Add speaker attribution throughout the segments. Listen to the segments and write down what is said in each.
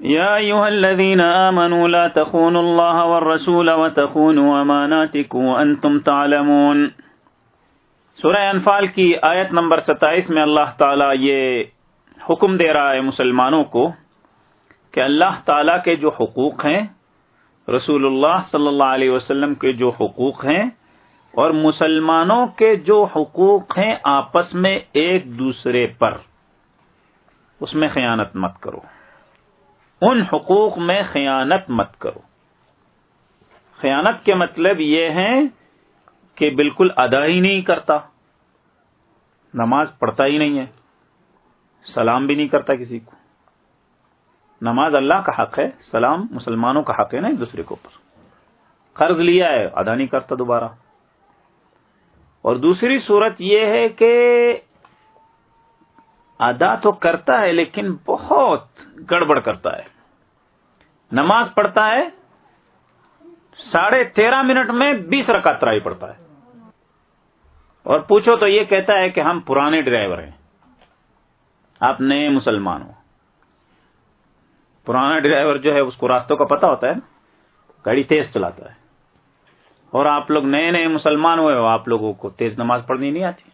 Speaker 1: يا أيها الذين آمنوا لا تخونوا الله والرسول وتخونوا أماناتكم وأنتم تعلمون. سورہ انفال کی آیت نمبر ستائیس میں اللہ تعالیٰ یہ حکم دے رہا ہے مسلمانوں کو کہ اللہ تعالیٰ کے جو حقوق ہیں، رسول اللہ صلی اللہ علیہ وسلم کے جو حقوق ہیں اور مسلمانوں کے جو حقوق ہیں آپس میں ایک دوسرے پر، اس میں خیانت مت کرو۔ ان حقوق میں خیانت مت کرو۔ خیانت کے مطلب یہ ہے کہ بالکل ادا ہی نہیں کرتا۔ نماز پڑھتا ہی نہیں ہے۔ سلام بھی نہیں کرتا کسی کو۔ نماز اللہ کا حق ہے، سلام مسلمانوں کا حق ہے نا ایک دوسرے کے اوپر۔ قرض لیا ہے، ادا نہیں کرتا دوبارہ۔ اور دوسری صورت یہ ہے کہ ادا تو کرتا ہے لیکن بہت گڑبڑ کرتا ہے۔ نماز پڑھتا ہے، ساڑھے تیرہ منٹ میں بیس رکعت ترائی پڑتا ہے۔ اور پوچھو تو یہ کہتا ہے کہ ہم پرانے ڈرائیور ہیں۔ آپ نئے مسلمان ہو۔ پرانا ڈرائیور جو ہے، اس کو راستوں کا پتا ہوتا ہے گاڑی تیز چلاتا ہے۔ اور آپ لوگ نئے نئے مسلمان ہوئے ہو، آپ لوگوں کو تیز نماز پڑھنی نہیں آتی۔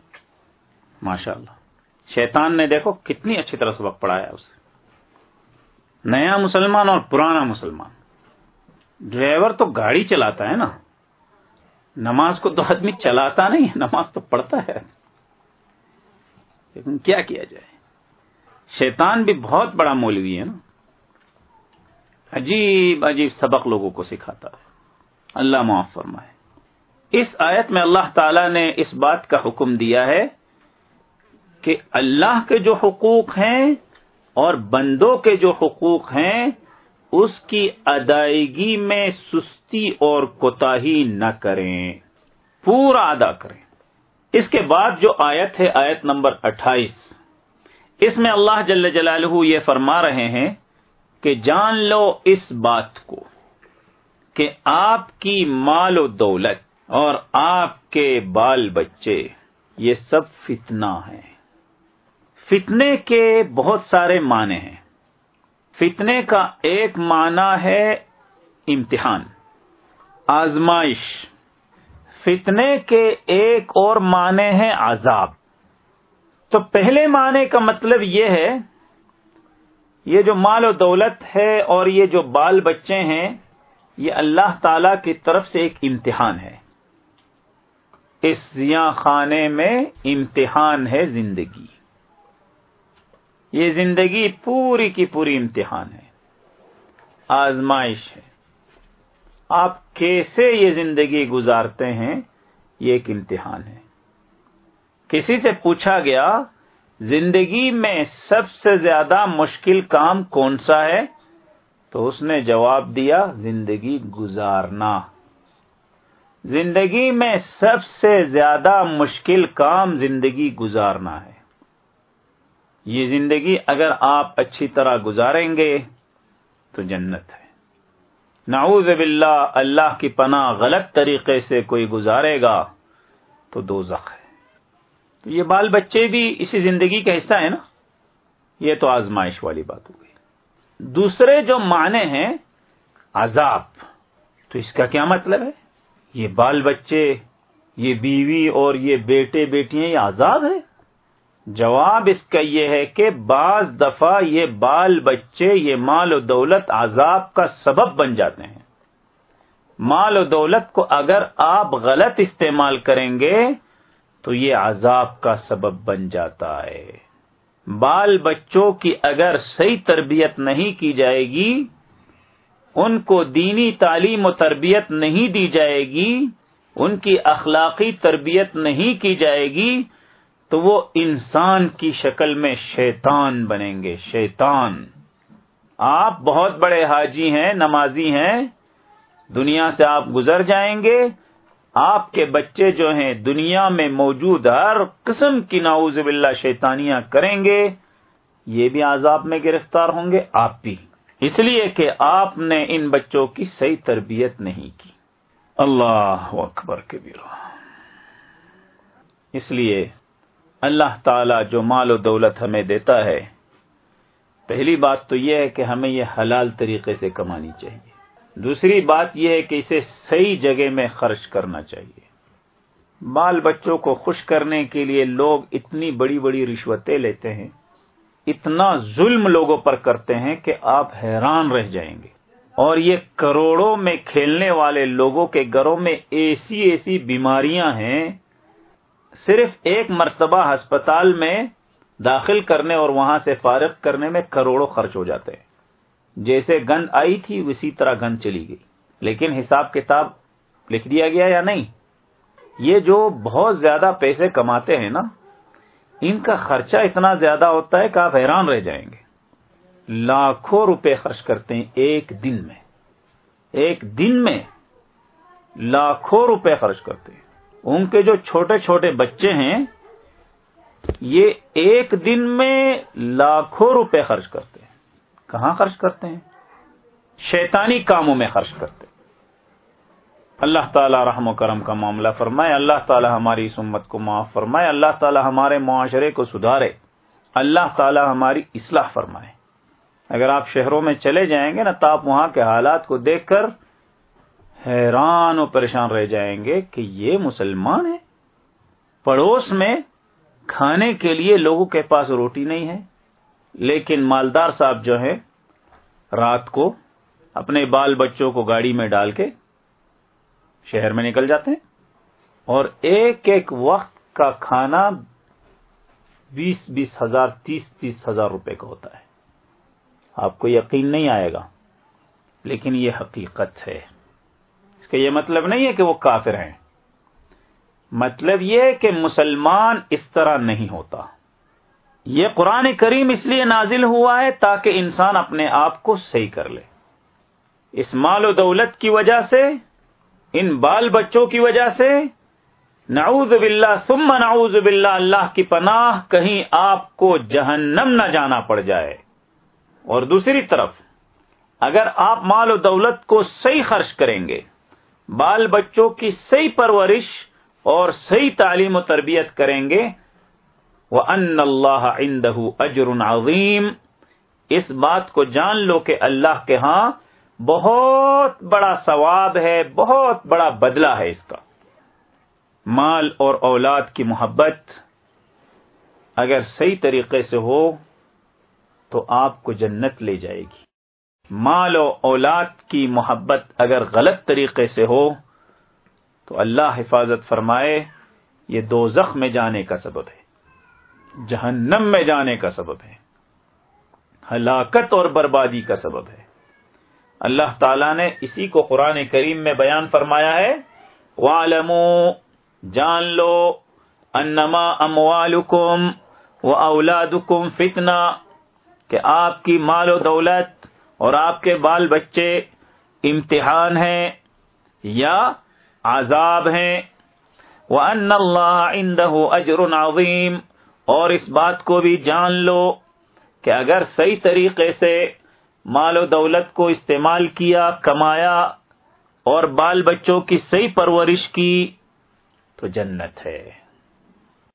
Speaker 1: ماشاء اللہ شیطان نے دیکھو کتنی اچھی طرح سبق پڑھایا اسے۔ نیا مسلمان اور پرانا مسلمان۔ ڈرائیور تو گاڑی چلاتا ہے نا۔ نماز کو تو آدمی چلاتا نہیں نماز تو پڑھتا ہے۔ لیکن کیا کیا جائے۔ شیطان بھی بہت بڑا مولوی ہے نا۔ عجیب عجیب سبق لوگوں کو سکھاتا ہے۔ اللہ معاف فرمائے۔ اس آیت میں اللہ تعالی نے اس بات کا حکم دیا ہے۔ کہ اللہ کے جو حقوق ہیں اور بندوں کے جو حقوق ہیں، اس کی ادائیگی میں سستی اور کوتا نہ کریں، پورا ادا کریں۔ اس کے بعد جو آیت ہے، آیت نمبر اٹھائیس، اس میں اللہ جل جلالہ یہ فرما رہے ہیں کہ جان لو اس بات کو کہ آپ کی مال و دولت اور آپ کے بال بچے، یہ سب فتنہ ہیں۔ فتنے کے بہت سارے معنی ہیں۔ فتنے کا ایک معنی ہے امتحان، آزمائش۔ فتنے کے ایک اور معنی ہے عذاب۔ تو پہلے معنی کا مطلب یہ ہے، یہ جو مال و دولت ہے اور یہ جو بال بچے ہیں، یہ اللہ تعالی کی طرف سے ایک امتحان ہے۔ اس زیاں خانے میں امتحان ہے زندگی۔ یہ زندگی پوری کی پوری امتحان ہے، آزمائش ہے۔ آپ کیسے یہ زندگی گزارتے ہیں، یہ ایک امتحان ہے۔ کسی سے پوچھا گیا، زندگی میں سب سے زیادہ مشکل کام کون سا ہے؟ تو اس نے جواب دیا، زندگی گزارنا۔ زندگی میں سب سے زیادہ مشکل کام زندگی گزارنا ہے۔ یہ زندگی اگر آپ اچھی طرح گزاریں گے تو جنت ہے۔ نعوذ باللہ، اللہ کی پناہ غلط طریقے سے کوئی گزارے گا تو دو ہے۔ تو یہ بال بچے بھی اسی زندگی کا حصہ ہے نا؟ یہ تو آزمائش والی بات ہو گئی۔ دوسرے جو معنی ہیں، عذاب، تو اس کا کیا مطلب ہے؟ یہ بال بچے، یہ بیوی اور یہ بیٹے بیٹیاں، یہ عذاب ہے؟ جواب اس کا یہ ہے کہ بعض دفعہ یہ بال بچے، یہ مال و دولت عذاب کا سبب بن جاتے ہیں۔ مال و دولت کو اگر آپ غلط استعمال کریں گے تو یہ عذاب کا سبب بن جاتا ہے۔ بال بچوں کی اگر صحیح تربیت نہیں کی جائے گی، ان کو دینی تعلیم و تربیت نہیں دی جائے گی، ان کی اخلاقی تربیت نہیں کی جائے گی تو وہ انسان کی شکل میں شیطان بنیں گے، شیطان۔ آپ بہت بڑے حاجی ہیں، نمازی ہیں، دنیا سے آپ گزر جائیں گے۔ آپ کے بچے جو ہیں، دنیا میں موجود ہر قسم کی ناؤز باللہ شیطانیاں کریں گے۔ یہ بھی عذاب میں گرفتار ہوں گے، آپ بھی۔ اس لیے کہ آپ نے ان بچوں کی صحیح تربیت نہیں کی۔ اللہ اکبر کے اس لیے اللہ تعالی جو مال و دولت ہمیں دیتا ہے، پہلی بات تو یہ ہے کہ ہمیں یہ حلال طریقے سے کمانی چاہیے۔ دوسری بات یہ ہے کہ اسے صحیح جگہ میں خرچ کرنا چاہیے۔ بال بچوں کو خوش کرنے کے لیے لوگ اتنی بڑی بڑی رشوتیں لیتے ہیں، اتنا ظلم لوگوں پر کرتے ہیں کہ آپ حیران رہ جائیں گے۔ اور یہ کروڑوں میں کھیلنے والے لوگوں کے گھروں میں ایسی ایسی بیماریاں ہیں صرف ایک مرتبہ ہسپتال میں داخل کرنے اور وہاں سے فارغ کرنے میں کروڑوں خرچ ہو جاتے ہیں۔ جیسے گند آئی تھی، اسی طرح گند چلی گئی۔ لیکن حساب کتاب لکھ دیا گیا یا نہیں؟ یہ جو بہت زیادہ پیسے کماتے ہیں نا، ان کا خرچہ اتنا زیادہ ہوتا ہے کہ آپ حیران رہ جائیں گے۔ لاکھوں روپے خرچ کرتے ہیں ایک دن میں۔ ایک دن میں لاکھوں روپے خرچ کرتے ہیں۔ ان کے جو چھوٹے چھوٹے بچے ہیں، یہ ایک دن میں لاکھوں روپے خرچ کرتے ہیں۔ کہاں خرچ کرتے ہیں؟ شیطانی کاموں میں خرچ کرتے ہیں۔ اللہ تعالی رحم و کرم کا معاملہ فرمائے، اللہ تعالی ہماری اس امت کو معاف فرمائے، اللہ تعالی ہمارے معاشرے کو سدھارے، اللہ تعالی ہماری اصلاح فرمائے۔ اگر آپ شہروں میں چلے جائیں گے نا، تو آپ وہاں کے حالات کو دیکھ کر حیران و پریشان رہ جائیں گے کہ یہ مسلمان ہے پڑوس میں کھانے کے لیے لوگوں کے پاس روٹی نہیں ہے، لیکن مالدار صاحب جو ہے رات کو اپنے بال بچوں کو گاڑی میں ڈال کے شہر میں نکل جاتے ہیں اور ایک ایک وقت کا کھانا بیس بیس ہزار، تیس تیس ہزار روپے کا ہوتا ہے۔ آپ کو یقین نہیں آئے گا، لیکن یہ حقیقت ہے۔ اس کا یہ مطلب نہیں ہے کہ وہ کافر ہیں۔ مطلب یہ کہ مسلمان اس طرح نہیں ہوتا۔ یہ قرآن کریم اس لیے نازل ہوا ہے تاکہ انسان اپنے آپ کو صحیح کر لے۔ اس مال و دولت کی وجہ سے، ان بال بچوں کی وجہ سے، نعوذ باللہ، ثم نعوذ باللہ، اللہ کی پناہ کہیں آپ کو جہنم نہ جانا پڑ جائے۔ اور دوسری طرف، اگر آپ مال و دولت کو صحیح خرچ کریں گے بال بچوں کی صحیح پرورش اور صحیح تعلیم و تربیت کریں گے۔ وہ ان اللہ عندہ اجر عظیم اس بات کو جان لو کہ اللہ کے ہاں بہت بڑا ثواب ہے، بہت بڑا بدلہ ہے اس کا۔ مال اور اولاد کی محبت اگر صحیح طریقے سے ہو تو آپ کو جنت لے جائے گی۔ مال و اولاد کی محبت اگر غلط طریقے سے ہو، تو اللہ حفاظت فرمائے، یہ دو زخم میں جانے کا سبب ہے، جہنم میں جانے کا سبب ہے، ہلاکت اور بربادی کا سبب ہے۔ اللہ تعالیٰ نے اسی کو قرآن کریم میں بیان فرمایا ہے والمو جان لو، انما اموالکم و اولادکم فتنہ، کہ آپ کی مال و دولت اور آپ کے بال بچے امتحان ہیں یا عذاب ہیں؟ وہ ان اللہ اندہ اجر عظیم اور اس بات کو بھی جان لو کہ اگر صحیح طریقے سے مال و دولت کو استعمال کیا، کمایا اور بال بچوں کی صحیح پرورش کی تو جنت ہے۔